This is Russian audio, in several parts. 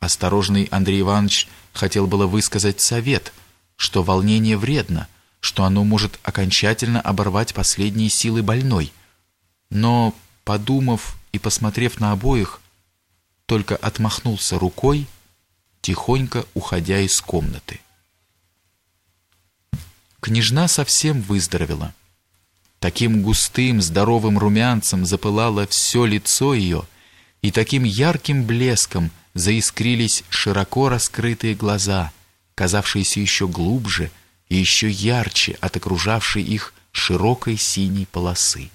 Осторожный Андрей Иванович хотел было высказать совет, что волнение вредно, что оно может окончательно оборвать последние силы больной. Но, подумав и посмотрев на обоих, только отмахнулся рукой, тихонько уходя из комнаты. Княжна совсем выздоровела. Таким густым, здоровым румянцем запылало все лицо ее, и таким ярким блеском заискрились широко раскрытые глаза, казавшиеся еще глубже и еще ярче от окружавшей их широкой синей полосы.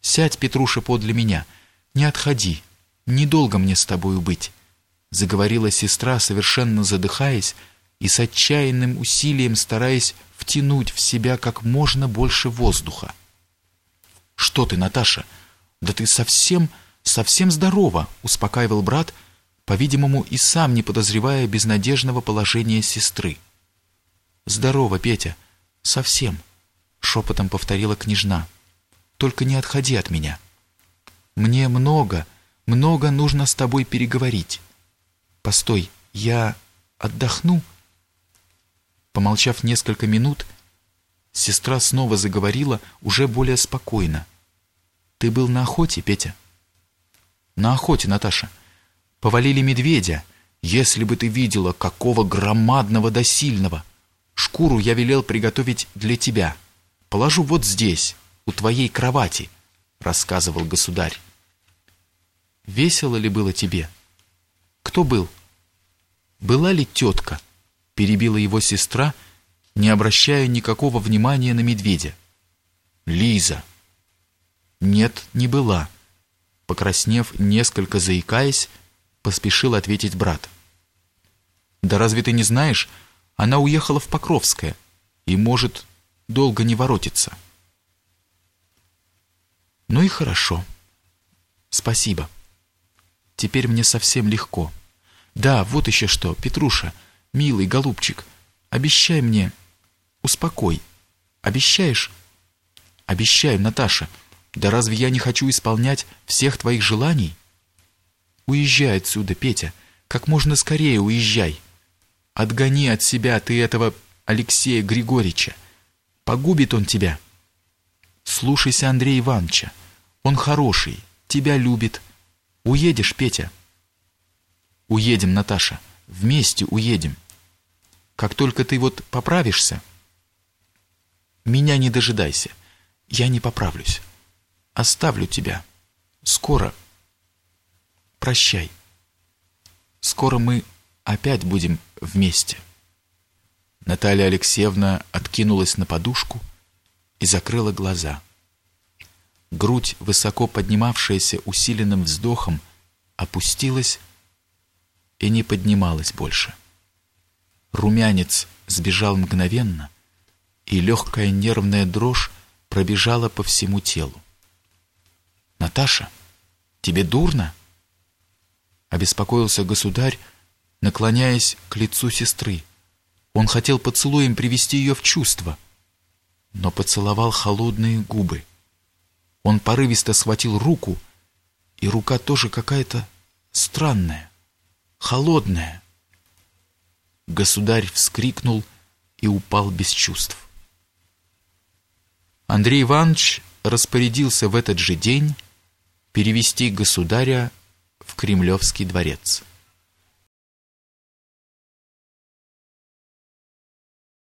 «Сядь, Петруша, подле меня, не отходи, недолго мне с тобою быть», заговорила сестра, совершенно задыхаясь и с отчаянным усилием стараясь втянуть в себя как можно больше воздуха. «Что ты, Наташа? Да ты совсем, совсем здорова!» успокаивал брат, по-видимому, и сам не подозревая безнадежного положения сестры. «Здорово, Петя, совсем», — шепотом повторила княжна. «Только не отходи от меня. Мне много, много нужно с тобой переговорить. Постой, я отдохну?» Помолчав несколько минут, сестра снова заговорила уже более спокойно. «Ты был на охоте, Петя?» «На охоте, Наташа. Повалили медведя. Если бы ты видела, какого громадного да сильного!» Шкуру я велел приготовить для тебя. Положу вот здесь, у твоей кровати, рассказывал государь. Весело ли было тебе? Кто был? Была ли тетка? Перебила его сестра, не обращая никакого внимания на медведя. Лиза. Нет, не была. Покраснев, несколько заикаясь, поспешил ответить брат. Да разве ты не знаешь, она уехала в Покровское и может долго не воротиться. Ну и хорошо. Спасибо. Теперь мне совсем легко. Да, вот еще что, Петруша, милый голубчик, обещай мне, успокой. Обещаешь? Обещаю, Наташа. Да разве я не хочу исполнять всех твоих желаний? Уезжай отсюда, Петя. Как можно скорее уезжай. Отгони от себя ты этого Алексея Григорьевича. Погубит он тебя. Слушайся Андрея Ивановича. Он хороший, тебя любит. Уедешь, Петя? Уедем, Наташа. Вместе уедем. Как только ты вот поправишься, меня не дожидайся. Я не поправлюсь. Оставлю тебя. Скоро. Прощай. Скоро мы опять будем вместе. Наталья Алексеевна откинулась на подушку и закрыла глаза. Грудь, высоко поднимавшаяся усиленным вздохом, опустилась и не поднималась больше. Румянец сбежал мгновенно, и легкая нервная дрожь пробежала по всему телу. «Наташа, тебе дурно?» Обеспокоился государь, наклоняясь к лицу сестры. Он хотел поцелуем привести ее в чувство, но поцеловал холодные губы. Он порывисто схватил руку, и рука тоже какая-то странная, холодная. Государь вскрикнул и упал без чувств. Андрей Иванович распорядился в этот же день перевести государя в Кремлевский дворец.